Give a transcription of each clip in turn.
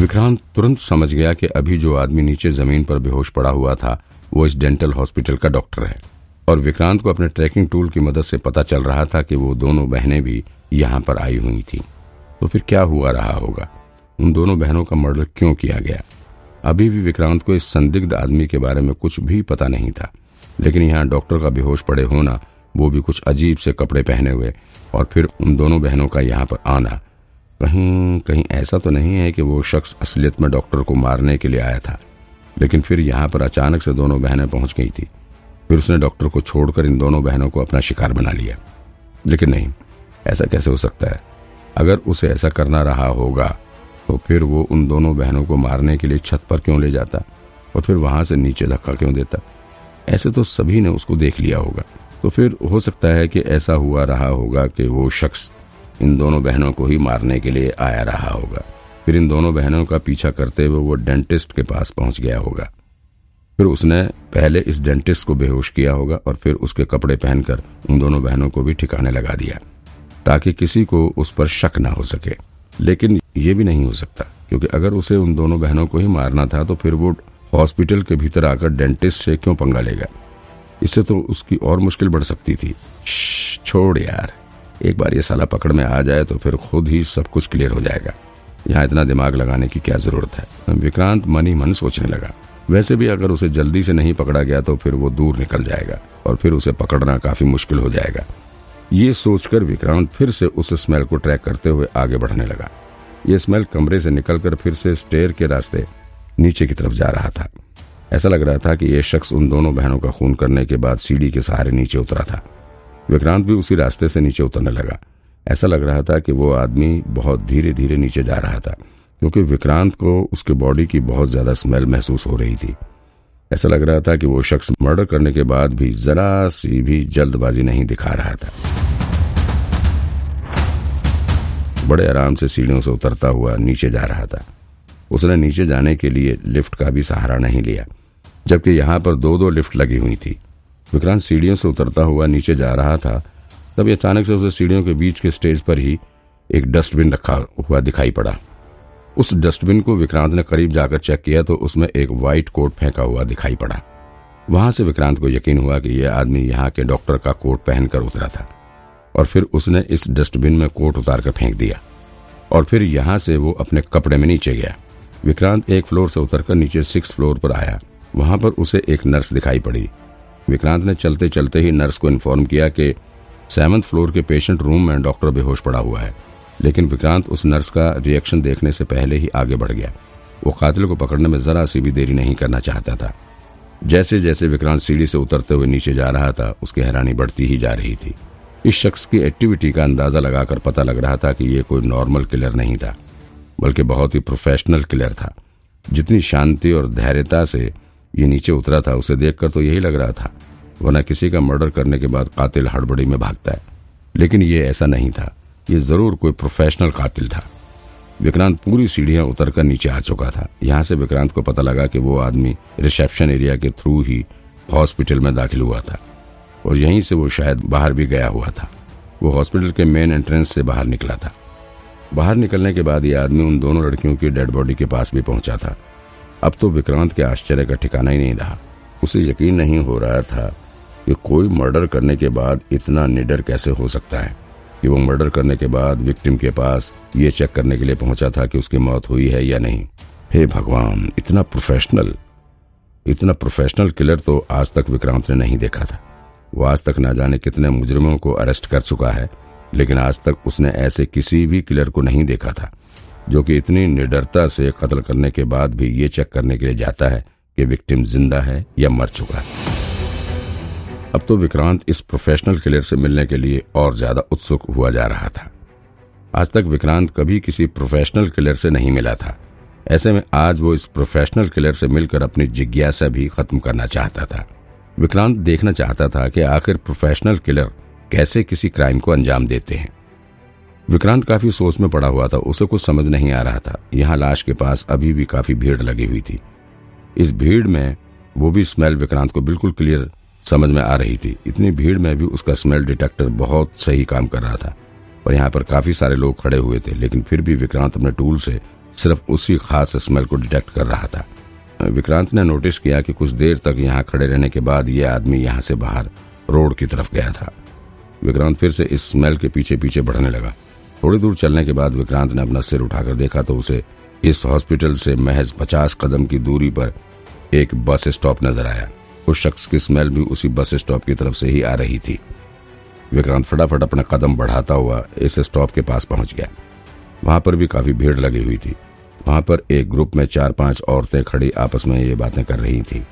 विक्रांत तुरंत समझ गया कि अभी जो आदमी नीचे ज़मीन पर बेहोश पड़ा हुआ था, वो इस डेंटल हॉस्पिटल का डॉक्टर है। और विक्रांत को अपने ट्रैकिंग टूल की मदद से पता चल रहा था कि वो दोनों बहनें भी यहाँ पर आई हुई थी। तो फिर क्या हुआ रहा होगा? उन दोनों बहनों का मर्डर क्यों किया गया? अभी भी विक्रांत को इस संदिग्ध आदमी के बारे में कुछ भी पता नहीं था। लेकिन यहाँ डॉक्टर का बेहोश पड़े होना, वो भी कुछ अजीब से कपड़े पहने हुए, और फिर उन दोनों बहनों का यहाँ पर आना कहीं कहीं ऐसा तो नहीं है कि वो शख्स असलियत में डॉक्टर को मारने के लिए आया था। लेकिन फिर यहाँ पर अचानक से दोनों बहनें पहुँच गई थी। फिर उसने डॉक्टर को छोड़कर इन दोनों बहनों को अपना शिकार बना लिया। लेकिन नहीं, ऐसा कैसे हो सकता है? अगर उसे ऐसा करना रहा होगा तो फिर वो उन दोनों बहनों को मारने के लिए छत पर क्यों ले जाता? और फिर वहाँ से नीचे धक्का क्यों देता? ऐसे तो सभी ने उसको देख लिया होगा। तो फिर हो सकता है कि ऐसा हुआ रहा होगा कि वो शख्स इन दोनों बहनों को ही मारने के लिए आया रहा होगा। फिर इन दोनों बहनों का पीछा करते हुए वो डेंटिस्ट के पास पहुँच गया होगा। फिर उसने पहले इस डेंटिस्ट को बेहोश किया होगा और फिर उसके कपड़े पहनकर उन दोनों बहनों को भी ठिकाने लगा दिया, ताकि किसी को उस पर शक ना हो सके। लेकिन ये भी नहीं हो सकता, क्योंकि अगर उसे उन दोनों बहनों को ही मारना था तो फिर वो हॉस्पिटल के भीतर आकर डेंटिस्ट से क्यों पंगा लेगा? इससे तो उसकी और मुश्किल बढ़ सकती थी। छोड़ यार। एक बार ये साला पकड़ में आ जाए तो फिर खुद ही सब कुछ क्लियर हो जाएगा। यहाँ इतना दिमाग लगाने की क्या ज़रूरत है? विक्रांत मन ही मन सोचने लगा। वैसे भी अगर उसे जल्दी से नहीं पकड़ा गया तो फिर वो दूर निकल जाएगा और फिर उसे पकड़ना काफ़ी मुश्किल हो जाएगा। ये सोचकर विक्रांत फिर से उस स्मेल को ट्रैक करते हुए आगे बढ़ने लगा। ये स्मेल कमरे से निकलकर फिर से स्टेयर के रास्ते नीचे की तरफ़ जा रहा था। ऐसा लग रहा था कि यह शख्स उन दोनों बहनों का खून करने के बाद सीढ़ी के सहारे नीचे उतरा था। विक्रांत भी उसी रास्ते से नीचे उतरने लगा। ऐसा लग रहा था कि वो आदमी बहुत धीरे धीरे नीचे जा रहा था, क्योंकि विक्रांत को उसके बॉडी की बहुत ज़्यादा स्मेल महसूस हो रही थी। ऐसा लग रहा था कि वो शख्स मर्डर करने के बाद भी जरा सी भी जल्दबाजी नहीं दिखा रहा था। बड़े आराम से सीढ़ियों से उतरता हुआ नीचे जा रहा था। उसने नीचे जाने के लिए लिफ्ट का भी सहारा नहीं लिया, जबकि यहाँ पर दो दो लिफ्ट लगी हुई थी। विक्रांत सीढ़ियों से उतरता हुआ नीचे जा रहा था तभी अचानक से उसे सीढ़ियों के बीच के स्टेज पर ही एक डस्टबिन रखा हुआ दिखाई पड़ा। उस डस्टबिन को विक्रांत ने करीब जाकर चेक किया तो उसमें एक व्हाइट कोट फेंका हुआ दिखाई पड़ा। वहाँ से विक्रांत को यकीन हुआ कि यह आदमी यहाँ के डॉक्टर का कोट पहनकर उतरा था, और फिर उसने इस डस्टबिन में कोट उतार कर फेंक दिया, और फिर यहाँ से वो अपने कपड़े में नीचे गया। विक्रांत एक फ्लोर से उतरकर नीचे सिक्स फ्लोर पर आया। वहाँ पर उसे एक नर्स दिखाई पड़ी विक्रांत ने चलते चलते ही नर्स को इन्फॉर्म किया कि सेवंथ फ्लोर के पेशेंट रूम में डॉक्टर बेहोश पड़ा हुआ है, लेकिन विक्रांत उस नर्स का रिएक्शन देखने से पहले ही आगे बढ़ गया। वो कातिल को पकड़ने में जरा सी भी देरी नहीं करना चाहता था। जैसे जैसे विक्रांत सीढ़ी से उतरते हुए नीचे जा रहा था, उसकी हैरानी बढ़ती ही जा रही थी। इस शख्स की एक्टिविटी का अंदाज़ा लगाकर पता लग रहा था कि ये कोई नॉर्मल किलर नहीं था, बल्कि बहुत ही प्रोफेशनल किलर था। जितनी शांति और धैर्यता से ये नीचे उतरा था, उसे देखकर तो यही लग रहा था, वरना किसी का मर्डर करने के बाद कातिल हड़बड़ी में भागता है। लेकिन ये ऐसा नहीं था। ये ज़रूर कोई प्रोफेशनल कातिल था। विक्रांत पूरी सीढ़ियाँ उतरकर नीचे आ चुका था। यहाँ से विक्रांत को पता लगा कि वो आदमी रिसेप्शन एरिया के थ्रू ही हॉस्पिटल में दाखिल हुआ था। और यहीं से वो शायद बाहर भी गया हुआ था। वो हॉस्पिटल के मेन एंट्रेंस से बाहर निकला था। बाहर निकलने के बाद ये आदमी उन दोनों लड़कियों की डेड बॉडी के पास भी पहुँचा था। अब तो विक्रांत के आश्चर्य का ठिकाना ही नहीं रहा। उसे यकीन नहीं हो रहा था कि कोई मर्डर करने के बाद इतना निडर कैसे हो सकता है। कि वो मर्डर करने के बाद विक्टिम के पास ये चेक करने के लिए पहुँचा था कि उसकी मौत हुई है या नहीं। हे भगवान, इतना प्रोफेशनल इतना प्रोफेशनल किलर तो आज तक विक्रांत ने नहीं देखा था। वो आज तक ना जाने कितने मुजरिमों को अरेस्ट कर चुका है, लेकिन आज तक उसने ऐसे किसी भी किलर को नहीं देखा था। जो कि इतनी निडरता से कत्ल करने के बाद भी ये चेक करने के लिए जाता है कि विक्टिम ज़िंदा है या मर चुका है। अब तो विक्रांत इस प्रोफेशनल किलर से मिलने के लिए और ज़्यादा उत्सुक हुआ जा रहा था। आज तक विक्रांत कभी किसी प्रोफेशनल किलर से नहीं मिला था। ऐसे में आज वो इस प्रोफेशनल किलर से मिलकर अपनी जिज्ञासा भी खत्म करना चाहता था। विक्रांत देखना चाहता था कि आखिर प्रोफेशनल किलर कैसे किसी क्राइम को अंजाम देते हैं। विक्रांत काफ़ी सोच में पड़ा हुआ था, उसे कुछ समझ नहीं आ रहा था। यहाँ लाश के पास अभी भी काफ़ी भीड़ लगी हुई थी। इस भीड़ में वो भी स्मेल विक्रांत को बिल्कुल क्लियर समझ में आ रही थी। इतनी भीड़ में भी उसका स्मेल डिटेक्टर बहुत सही काम कर रहा था और यहाँ पर काफ़ी सारे लोग खड़े हुए थे, लेकिन फिर भी विक्रांत अपने टूल से सिर्फ़ उसी खास स्मेल को डिटेक्ट कर रहा था। विक्रांत ने नोटिस किया कि कुछ देर तक यहाँ खड़े रहने के बाद ये आदमी यहाँ से बाहर रोड की तरफ़ गया था। विक्रांत फिर से इस स्मेल के पीछे पीछे बढ़ने लगा। थोड़ी दूर चलने के बाद विक्रांत ने अपना सिर उठाकर देखा तो उसे इस हॉस्पिटल से महज पचास कदम की दूरी पर एक बस स्टॉप नज़र आया। उस शख्स की स्मेल भी उसी बस स्टॉप की तरफ़ से ही आ रही थी। विक्रांत फटाफट अपना कदम बढ़ाता हुआ इस स्टॉप के पास पहुँच गया। वहाँ पर भी काफ़ी भीड़ लगी हुई थी। वहाँ पर एक ग्रुप में चार पाँच औरतें खड़ी आपस में ये बातें कर रही थी।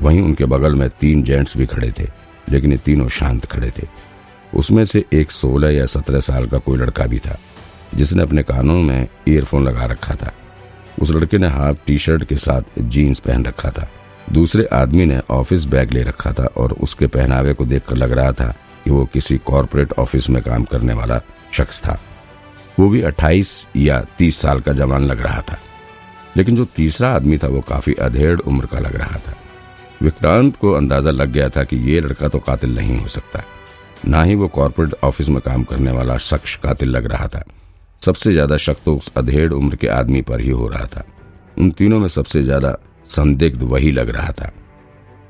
वहीं उनके बगल में तीन जेंट्स भी खड़े थे, लेकिन ये तीनों शांत खड़े थे। उसमें से एक सोलह या सत्रह साल का कोई लड़का भी था, जिसने अपने कानों में ईयरफोन लगा रखा था। उस लड़के ने हाफ़ टी शर्ट के साथ जीन्स पहन रखा था। दूसरे आदमी ने ऑफ़िस बैग ले रखा था और उसके पहनावे को देखकर लग रहा था कि वो किसी कॉरपोरेट ऑफ़िस में काम करने वाला शख्स था। वो भी 28 या 30 साल का जवान लग रहा था। लेकिन जो तीसरा आदमी था, वो काफ़ी अधेड़ उम्र का लग रहा था। विक्रांत को अंदाज़ा लग गया था कि ये लड़का तो कातिल नहीं हो सकता। ना ही वो कॉरपोरेट ऑफ़िस में काम करने वाला शख्स कातिल लग रहा था। सबसे ज़्यादा शक तो उस अधेड़ उम्र के आदमी पर ही हो रहा था। उन तीनों में सबसे ज़्यादा संदिग्ध वही लग रहा था।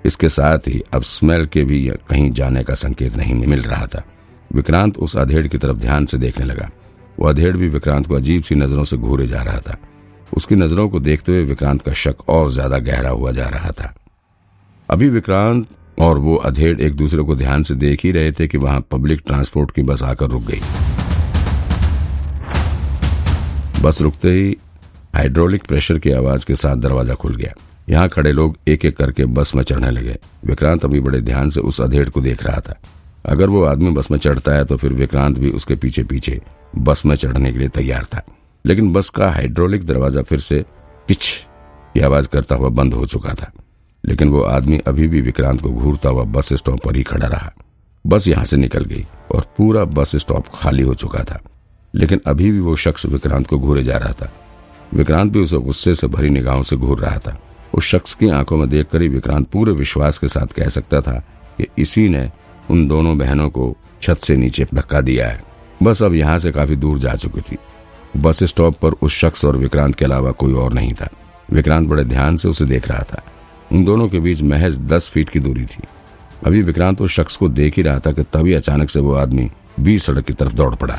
इसके साथ ही अब स्मेल के भी कहीं जाने का संकेत नहीं मिल रहा था। विक्रांत उस अधेड़ की तरफ़ ध्यान से देखने लगा। वो अधेड़ भी विक्रांत को अजीब सी नज़रों से घूरे जा रहा था। उसकी नज़रों को देखते हुए विक्रांत का शक और ज़्यादा गहरा हुआ जा रहा था। अभी विक्रांत और वो अधेड़ एक दूसरे को ध्यान से देख ही रहे थे कि वहाँ पब्लिक ट्रांसपोर्ट की बस आकर रुक गई। बस रुकते ही हाइड्रोलिक प्रेशर की आवाज़ के साथ दरवाज़ा खुल गया। यहाँ खड़े लोग एक एक करके बस में चढ़ने लगे। विक्रांत अभी बड़े ध्यान से उस अधेड़ को देख रहा था। अगर वो आदमी बस में चढ़ता है तो फिर विक्रांत भी उसके पीछे पीछे बस में चढ़ने के लिए तैयार था। लेकिन बस का हाइड्रोलिक दरवाज़ा फिर से किच की आवाज़ करता हुआ बंद हो चुका था। लेकिन वो आदमी अभी भी विक्रांत को घूरता हुआ बस स्टॉप पर ही खड़ा रहा। बस यहाँ से निकल गई और पूरा बस स्टॉप खाली हो चुका था। लेकिन अभी भी वो शख्स विक्रांत को घूरे जा रहा था। विक्रांत भी उसे गुस्से से भरी निगाहों से घूर रहा था। उस शख्स की आँखों में देखकर ही विक्रांत पूरे विश्वास के साथ कह सकता था कि इसी ने उन दोनों बहनों को छत से नीचे धक्का दिया है। बस अब यहाँ से काफ़ी दूर जा चुकी थी। बस स्टॉप पर उस शख्स और विक्रांत के अलावा कोई और नहीं था। विक्रांत बड़े ध्यान से उसे देख रहा था। उन दोनों के बीच महज दस फीट की दूरी थी। अभी विक्रांत उस शख्स को देख ही रहा था कि तभी अचानक से वो आदमी बीच सड़क की तरफ़ दौड़ पड़ा।